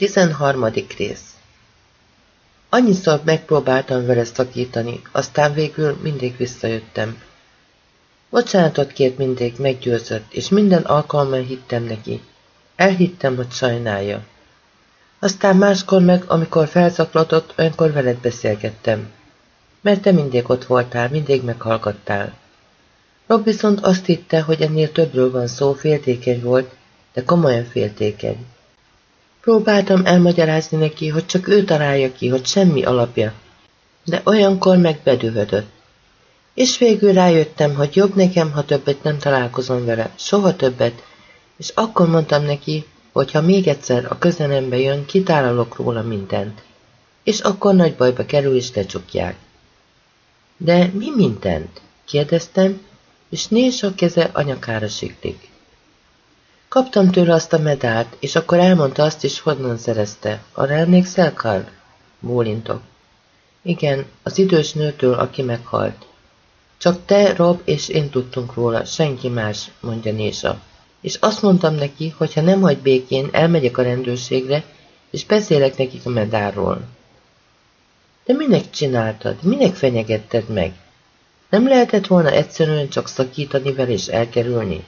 Tizenharmadik rész Annyiszor megpróbáltam vele szakítani, aztán végül mindig visszajöttem. Bocsánatot kért mindig, meggyőzött, és minden alkalommal hittem neki. Elhittem, hogy sajnálja. Aztán máskor meg, amikor felzaklatott, olyankor veled beszélgettem. Mert te mindig ott voltál, mindig meghallgattál. Rob viszont azt hitte, hogy ennél többről van szó, féltékeny volt, de komolyan féltékeny. Próbáltam elmagyarázni neki, hogy csak ő találja ki, hogy semmi alapja, de olyankor meg bedühödött. És végül rájöttem, hogy jobb nekem, ha többet nem találkozom vele, soha többet, és akkor mondtam neki, hogy ha még egyszer a közelembe jön, kitállalok róla mindent. És akkor nagy bajba kerül és lecsukják. De mi mindent? kérdeztem, és néz a keze anyakára siklik. Kaptam tőle azt a medált, és akkor elmondta azt is, honnan szerezte. Arra emlékszel, Karl? Bólintok. Igen, az idős nőtől, aki meghalt. Csak te, Rob és én tudtunk róla, senki más, mondja Nésa. És azt mondtam neki, hogy ha nem hagy békén, elmegyek a rendőrségre, és beszélek nekik a medálról. De minek csináltad? Minek fenyegetted meg? Nem lehetett volna egyszerűen csak szakítani vele és elkerülni?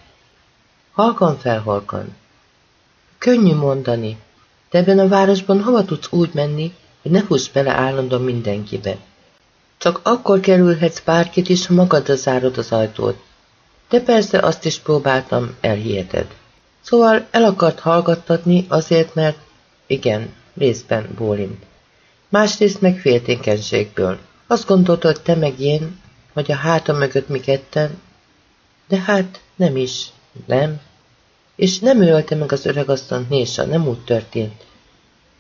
Halkan felhalkan. Könnyű mondani, de ebben a városban hova tudsz úgy menni, hogy ne fuss bele állandóan mindenkibe. Csak akkor kerülhetsz bárkit is, ha magadra zárod az ajtót. De persze azt is próbáltam, elhiheted. Szóval el akart hallgattatni azért, mert igen, részben bólint. Másrészt meg féltékenységből. Azt gondolta, hogy te meg én, vagy a háta mögött mi ketten, de hát nem is. Nem? És nem ő ölte meg az öregasszont Nésa, nem úgy történt.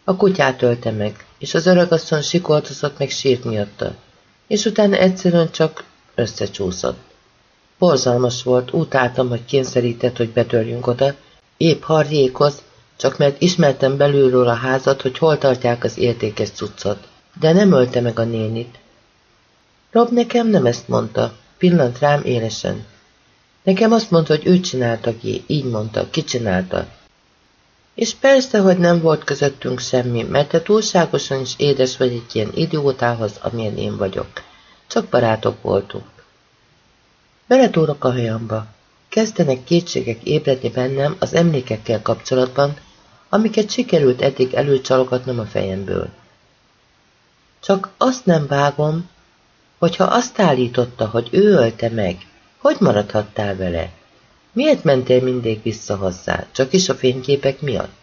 A kutyát ölte meg, és az öregasszony sikoltozott meg sírt miatta, és utána egyszerűen csak összecsúszott. Borzalmas volt, utáltam, hogy kényszerített, hogy betörjünk oda, épp harjékoz, csak mert ismertem belülről a házat, hogy hol tartják az értékes cuccot. De nem ölte meg a nénit. Rob nekem nem ezt mondta, pillant rám élesen. Nekem azt mondta, hogy ő csinálta ki, így mondta, ki csinálta. És persze, hogy nem volt közöttünk semmi, mert te túlságosan is édes vagy egy ilyen idiótához, amilyen én vagyok. Csak barátok voltunk. Beletúrok a hajamba. Kezdenek kétségek ébredni bennem az emlékekkel kapcsolatban, amiket sikerült eddig előcsalogatnom a fejemből. Csak azt nem vágom, hogyha azt állította, hogy ő ölte meg, hogy maradhattál vele? Miért mentél mindig vissza hozzá, csak is a fényképek miatt?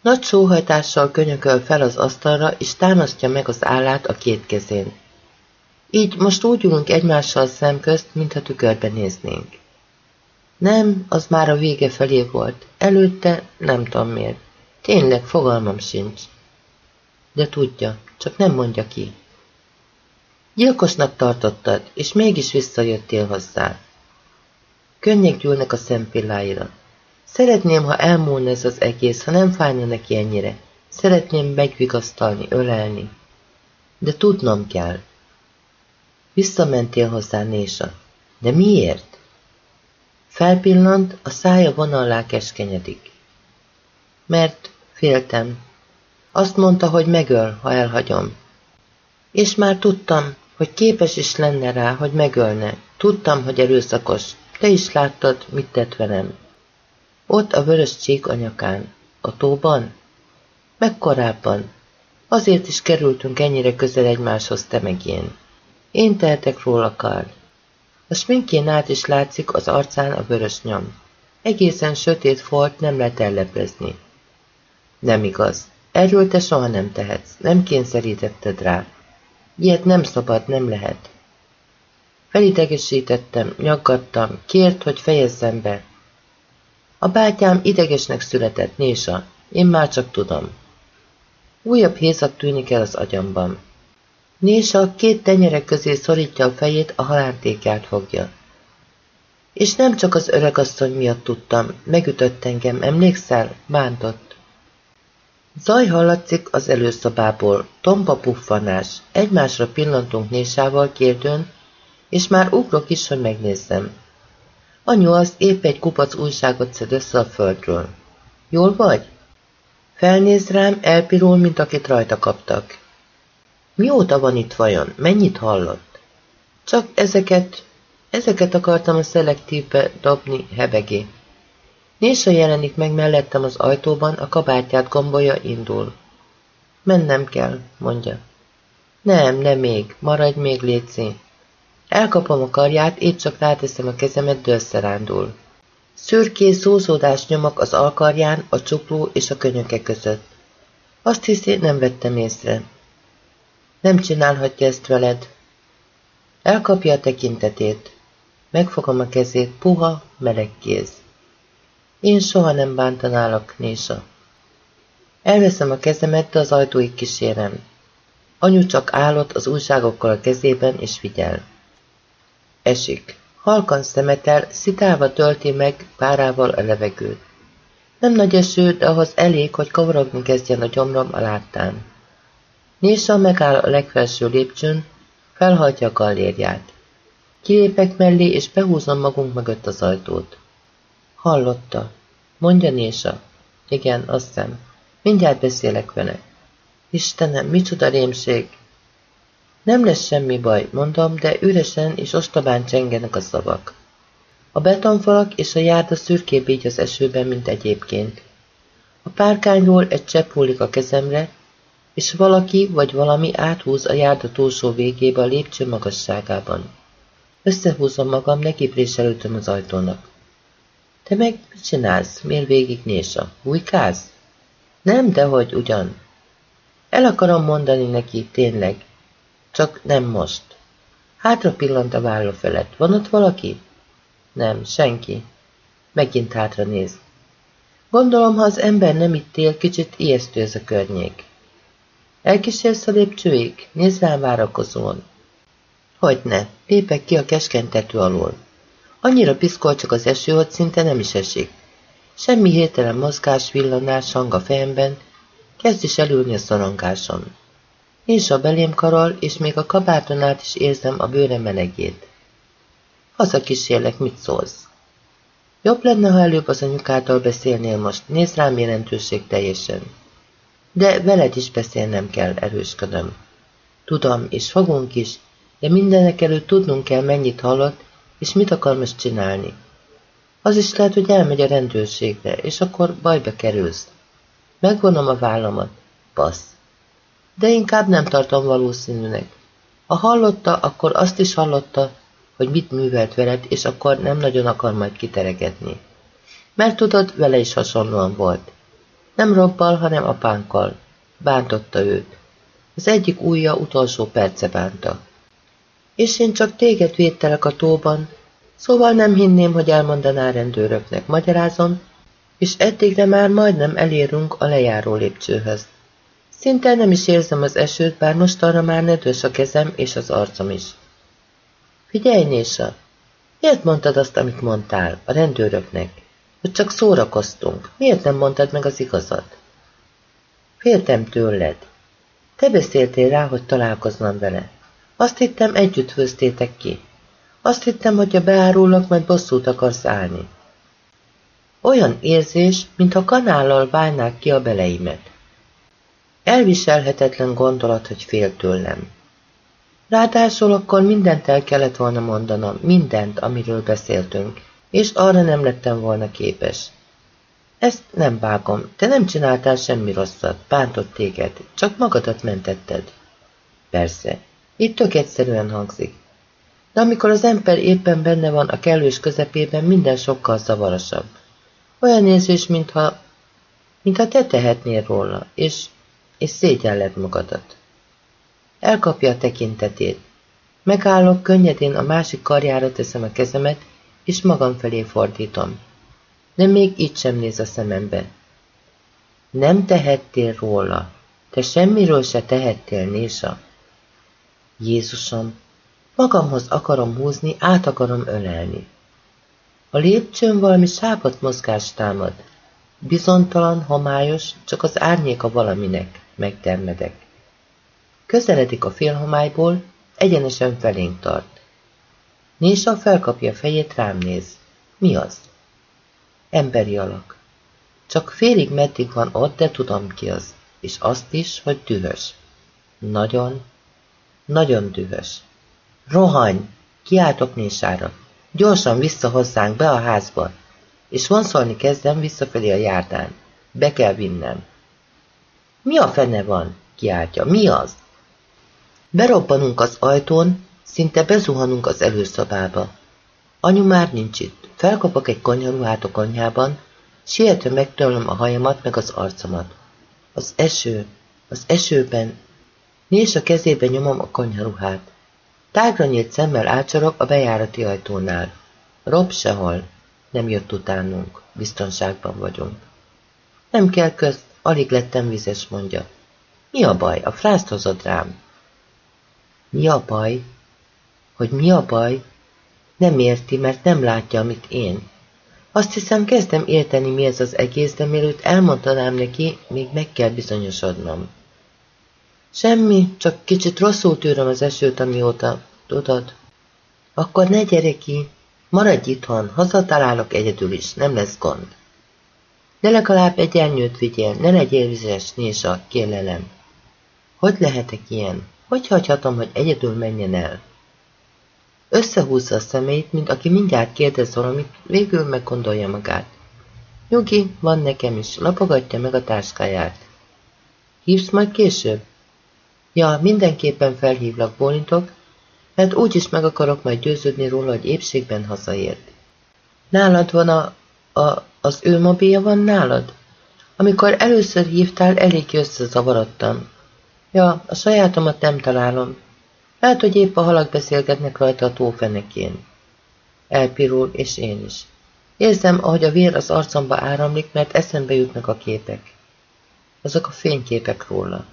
Nagy sóhajtással könyököl fel az asztalra, és támasztja meg az állát a két kezén. Így most úgy ülünk egymással szemközt, mintha tükörbe néznénk. Nem, az már a vége felé volt. Előtte nem tudom miért. Tényleg fogalmam sincs. De tudja, csak nem mondja ki. Gyilkosnak tartottad, és mégis visszajöttél hozzá. Könnyek gyűlnek a szempilláira. Szeretném, ha elmúlna ez az egész, ha nem fájna neki ennyire. Szeretném megvigasztalni, ölelni. De tudnom kell. Visszamentél hozzá, Nésa. De miért? Felpillant, a szája vonallá keskenyedik. Mert féltem. Azt mondta, hogy megöl, ha elhagyom. És már tudtam, hogy képes is lenne rá, hogy megölne. Tudtam, hogy erőszakos. Te is láttad, mit tett velem. Ott a vörös csík a nyakán. A tóban? Meg korábban. Azért is kerültünk ennyire közel egymáshoz, te meg én. Én tehetek róla, Karl. A sminkjén át is látszik az arcán a vörös nyom. Egészen sötét folt nem lehet elleplezni. Nem igaz. Erről te soha nem tehetsz. Nem kényszerítetted rá. Ilyet nem szabad, nem lehet. Felidegesítettem, nyaggattam, kért, hogy fejezzem be. A bátyám idegesnek született, Nésa, én már csak tudom. Újabb hézat tűnik el az agyamban. Nésa két tenyerek közé szorítja a fejét, a halántékját fogja. És nem csak az öregasszony miatt tudtam, megütött engem, emlékszel? Bántott. Zaj hallatszik az előszobából, tompa puffanás, egymásra pillantunk Nésával kérdőn, és már ugrok is, hogy megnézzem. Anyu az épp egy kupac újságot szed össze a földről. Jól vagy? Felnéz rám, elpirul, mint akit rajta kaptak. Mióta van itt vajon? Mennyit hallott? Csak ezeket, ezeket akartam a szelektívbe dobni, hebegé. Nésa jelenik meg mellettem az ajtóban, a kabátját gombolja, indul. Mennem kell, mondja. Nem, nem még, maradj még, Léci. Elkapom a karját, épp csak ráteszem a kezemet, dőlszerándul. Szürkés szózódás nyomok az alkarján, a csukló és a könyöke között. Azt hiszi, nem vettem észre. Nem csinálhatja ezt veled. Elkapja a tekintetét. Megfogom a kezét, puha, meleg kéz. Én soha nem bántanálak, Nésa. Elveszem a kezemet, de az ajtóig kísérem. Anyu csak állott az újságokkal a kezében, és figyel. Esik. Halkan szemetel, szitálva tölti meg párával a levegőt. Nem nagy eső, de ahhoz elég, hogy kavarogni kezdjen a gyomrom a láttán. Nésa megáll a legfelső lépcsőn, felhajtja a gallérját. Kilépek mellé, és behúzom magunk mögött az ajtót. Hallotta. Mondja Nésa. Igen, azt hiszem. Mindjárt beszélek vele. Istenem, micsoda rémség! Nem lesz semmi baj, mondom, de üresen és ostobán csengenek a szavak. A betonfalak és a járda szürkébb így az esőben, mint egyébként. A párkányról egy csepp a kezemre, és valaki vagy valami áthúz a járda túlsó végébe a lépcső magasságában. Összehúzom magam, nekipréselődöm az ajtónak. Te meg mit csinálsz? Miért végig Nésa? Bújkálsz? Nem, dehogy ugyan. El akarom mondani neki, tényleg. Csak nem most. Hátra pillant a válló felett. Van ott valaki? Nem, senki. Megint hátra néz. Gondolom, ha az ember nem itt él, kicsit ijesztő ez a környék. Elkísérsz a lépcsőig? Nézd rám várakozóan. Hogyne, lépek ki a keskeny tető alól. Annyira piszkol csak az eső, hogy szinte nem is esik. Semmi hirtelen mozgás, villanás, hang a fejemben, kezd is elülni a szorongáson. És a belém karol, és még a kabáton át is érzem a bőre melegét. Haza kísérlek, mit szólsz? Jobb lenne, ha előbb az anyukától beszélnél most, nézd rám jelentőség teljesen. De veled is beszélnem kell, erősködöm. Tudom, és fogunk is, de mindenek előtt tudnunk kell, mennyit hallott, és mit akar most csinálni. Az is lehet, hogy elmegy a rendőrségre, és akkor bajba kerülsz. Megvonom a vállamat. Passz. De inkább nem tartom valószínűnek. Ha hallotta, akkor azt is hallotta, hogy mit művelt veled, és akkor nem nagyon akar majd kiteregetni. Mert tudod, vele is hasonlóan volt. Nem robbal, hanem apánkkal. Bántotta őt. Az egyik ujja utolsó perce bánta. És én csak téged védtelek a tóban, szóval nem hinném, hogy elmondaná rendőröknek. Magyarázom, és eddigre már majdnem elérünk a lejáró lépcsőhöz. Szinte nem is érzem az esőt, bár most arra már nedves a kezem és az arcom is. Figyelj, Nésa! Miért mondtad azt, amit mondtál, a rendőröknek? Hogy csak szórakoztunk. Miért nem mondtad meg az igazat? Féltem tőled. Te beszéltél rá, hogy találkoznom vele. Azt hittem, együtt főztétek ki. Azt hittem, hogy a beárulok, majd bosszút akarsz állni. Olyan érzés, mintha kanállal válnák ki a beleimet. Elviselhetetlen gondolat, hogy fél tőlem. Ráadásul akkor mindent el kellett volna mondanom, mindent, amiről beszéltünk, és arra nem lettem volna képes. Ezt nem vágom, te nem csináltál semmi rosszat, bántott téged, csak magadat mentetted. Persze, itt tök egyszerűen hangzik. De amikor az ember éppen benne van a kellős közepében, minden sokkal zavarosabb. Olyan érzés, mintha, mintha te tehetnél róla, és, és szégyelled magadat. Elkapja a tekintetét. Megállok, könnyedén a másik karjára teszem a kezemet, és magam felé fordítom. De még így sem néz a szemembe. Nem tehettél róla. Te semmiről se tehettél, Nésa. Jézusom, magamhoz akarom húzni, át akarom ölelni. A lépcsőn valami sápat mozgást támad. Bizontalan, homályos, csak az árnyéka valaminek, megtermedek. Közeledik a félhomályból, egyenesen felénk tart. Nésa felkapja fejét, rám néz. Mi az? Emberi alak. Csak félig meddig van ott, de tudom ki az. És azt is, hogy dühös. Nagyon, nagyon dühös. Rohany! Kiáltok Nésára. Gyorsan vissza hozzánk, be a házba. És vonszolni kezdem visszafelé a járdán. Be kell vinnem. Mi a fene van? Kiáltja. Mi az? Berobbanunk az ajtón, szinte bezuhanunk az előszobába. Anyu már nincs itt. Felkapok egy konyharuhát a konyhában, sietve megtörlöm a hajamat meg az arcomat. Az eső, az esőben. Nézd a kezébe nyomom a konyharuhát. Tágra nyílt szemmel ácsorog a bejárati ajtónál. Rob sehol. Nem jött utánunk. Biztonságban vagyunk. Nem kell közt, alig lettem vizes, mondja. Mi a baj? A frászt hozod rám. Mi a baj? Hogy mi a baj? Nem érti, mert nem látja, amit én. Azt hiszem, kezdem érteni, mi ez az egész, de mielőtt elmondanám neki, még meg kell bizonyosodnom. Semmi, csak kicsit rosszul tűröm az esőt, amióta, tudod? Akkor ne gyere ki, maradj itthon, hazatalálok egyedül is, nem lesz gond. De legalább egy elnyőt vigyél, ne legyél vizes, Nésa, kérlelem. Hogy lehetek ilyen? Hogy hagyhatom, hogy egyedül menjen el? Összehúzza a szemét, mint aki mindjárt kérdez valamit, végül meggondolja magát. Nyugi, van nekem is, lapogatja meg a táskáját. Hívsz majd később? Ja, mindenképpen felhívlak, bólintok, mert úgyis meg akarok majd győződni róla, hogy épségben hazaért. Nálad van a... a az ő mobilja van nálad? Amikor először hívtál, elég összezavarodtam. Ja, a sajátomat nem találom. Lehet, hogy épp a halak beszélgetnek rajta a tófenekén. Elpirul, és én is. Érzem, ahogy a vér az arcomba áramlik, mert eszembe jutnak a képek. Azok a fényképek róla.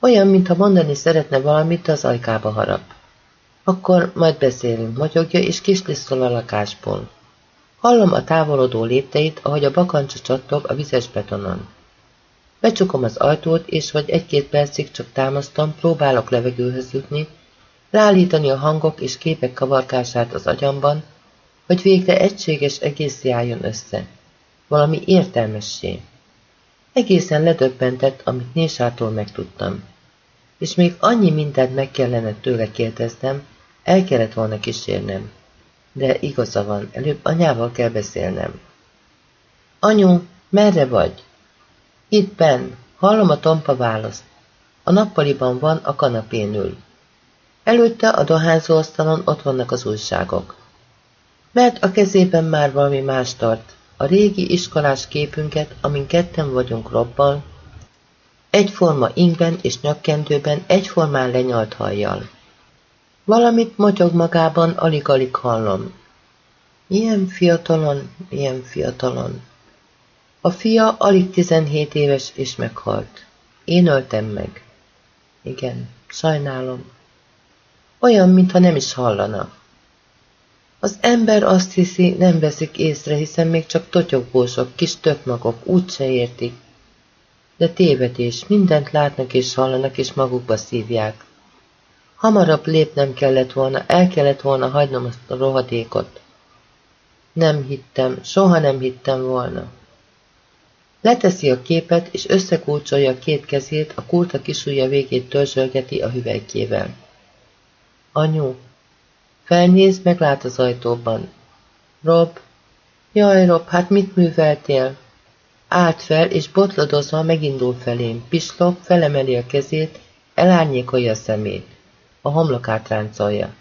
Olyan, mintha mondani szeretne valamit, az ajkába harap. Akkor majd beszélünk, magyogja, és kislisszol a lakásból. Hallom a távolodó lépteit, ahogy a bakancsa csattog a vizes betonon. Becsukom az ajtót, és vagy egy-két percig csak támasztom, próbálok levegőhöz jutni, ráállítani a hangok és képek kavarkását az agyamban, hogy végre egységes egész álljon össze. Valami értelmessé. Egészen ledöbbentett, amit Nésától megtudtam. És még annyi mindent meg kellene tőle kérdeznem, el kellett volna kísérnem. De igaza van, előbb anyával kell beszélnem. Anyu, merre vagy? Itt benn, hallom a tompa választ. A nappaliban van, a kanapén ül. Előtte a dohányzóasztalon ott vannak az újságok. Mert a kezében már valami más tart, a régi iskolás képünket, amin ketten vagyunk robbal, egyforma ingben és nyakkendőben, egyformán lenyalt hajjal. Valamit motyog magában, alig-alig hallom. Ilyen fiatalon, ilyen fiatalon. A fia alig 17 éves és meghalt. Én öltem meg. Igen, sajnálom. Olyan, mintha nem is hallana. Az ember azt hiszi, nem veszik észre, hiszen még csak totyogósok, kis tökmagok, úgyse értik. De tévedés, mindent látnak és hallanak, és magukba szívják. Hamarabb lépnem kellett volna, el kellett volna hagynom azt a rohadékot. Nem hittem, soha nem hittem volna. Leteszi a képet, és összekulcsolja a két kezét, a kurta kisújja végét törzsölgeti a hüvelykjével. Anyu, felnéz, meglát az ajtóban. Rob, jaj, Rob, hát mit műveltél? Állt fel, és botlodozva megindul felém, pislog, felemeli a kezét, elárnyékolja a szemét. A homlokát ráncolja.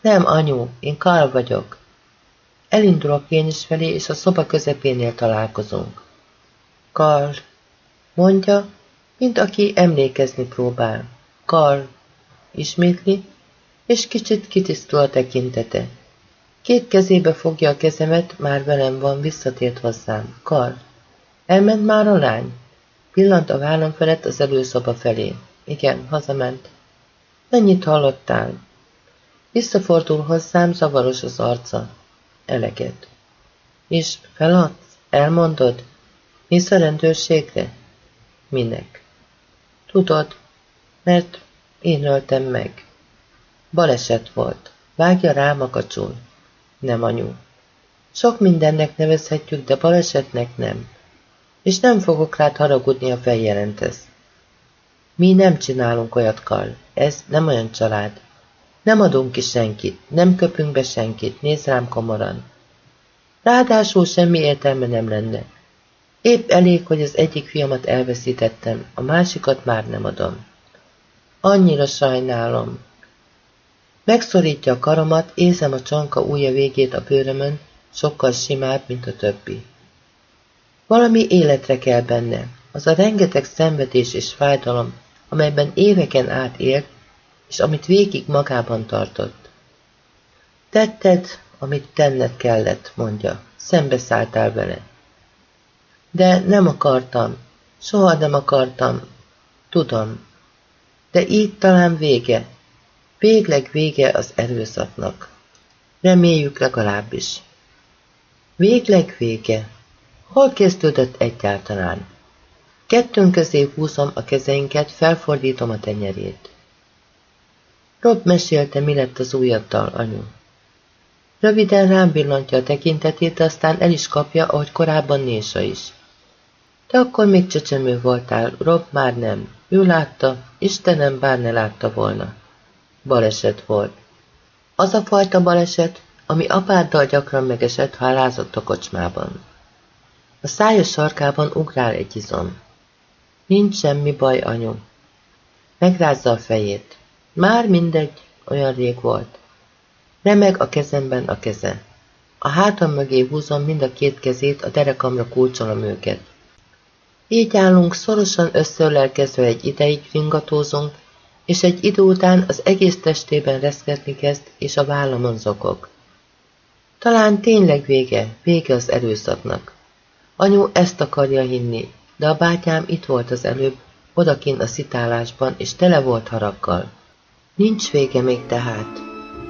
Nem, anyu, én Karl vagyok. Elindulok én is felé, és a szoba közepénél találkozunk. Karl, mondja, mint aki emlékezni próbál. Karl, ismétli, és kicsit kitisztul a tekintete. Két kezébe fogja a kezemet, már velem van, visszatért hozzám. Karl, elment már a lány? Pillant a vállam felett az előszoba felé. Igen, hazament. Mennyit hallottál? Visszafordul hozzám, zavaros az arca. Eleget. És feladsz? Elmondod? Hisz a rendőrségre? Minek? Tudod, mert én öltem meg. Baleset volt. Vágja rám a kacsul. Nem, anyu. Sok mindennek nevezhetjük, de balesetnek nem. És nem fogok rád haragudni, a feljelentesz. Mi nem csinálunk olyat, Karl. Ez nem olyan család. Nem adunk ki senkit, nem köpünk be senkit, nézz rám komoran. Ráadásul semmi értelme nem lenne. Épp elég, hogy az egyik fiamat elveszítettem, a másikat már nem adom. Annyira sajnálom. Megszorítja a karomat, érzem a csonka ujja végét a bőrömön, sokkal simább, mint a többi. Valami életre kell benne, az a rengeteg szenvedés és fájdalom, amelyben éveken át élt, és amit végig magában tartott. Tetted, amit tenned kellett, mondja, szembeszálltál vele. De nem akartam, soha nem akartam, tudom. De így talán vége, végleg vége az erőszaknak. Reméljük legalábbis. Végleg vége. Hol kezdődött egyáltalán? Kettőnk közé húzom a kezeinket, felfordítom a tenyerét. Rob mesélte, mi lett az újaddal, anyu. Röviden rám villantja a tekintetét, aztán el is kapja, ahogy korábban Nésa is. Te akkor még csecsemő voltál, Rob már nem. Ő látta, Istenem bár ne látta volna. Baleset volt. Az a fajta baleset, ami apáddal gyakran megesett, ha elázott a kocsmában. A szája sarkában ugrál egy izom. Nincs semmi baj, anyu. Megrázza a fejét. Már mindegy, olyan rég volt. Remeg a kezemben a keze. A hátam mögé húzom mind a két kezét, a derekamra kulcsolom őket. Így állunk, szorosan összeölelkezve egy ideig ringatózunk, és egy idő után az egész testében reszketni kezd, és a vállamon zokog. Talán tényleg vége, vége az erőszaknak. Anyu ezt akarja hinni, de a bátyám itt volt az előbb, odakin a szitálásban, és tele volt haraggal. Nincs vége még tehát.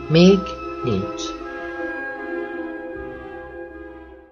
Még nincs.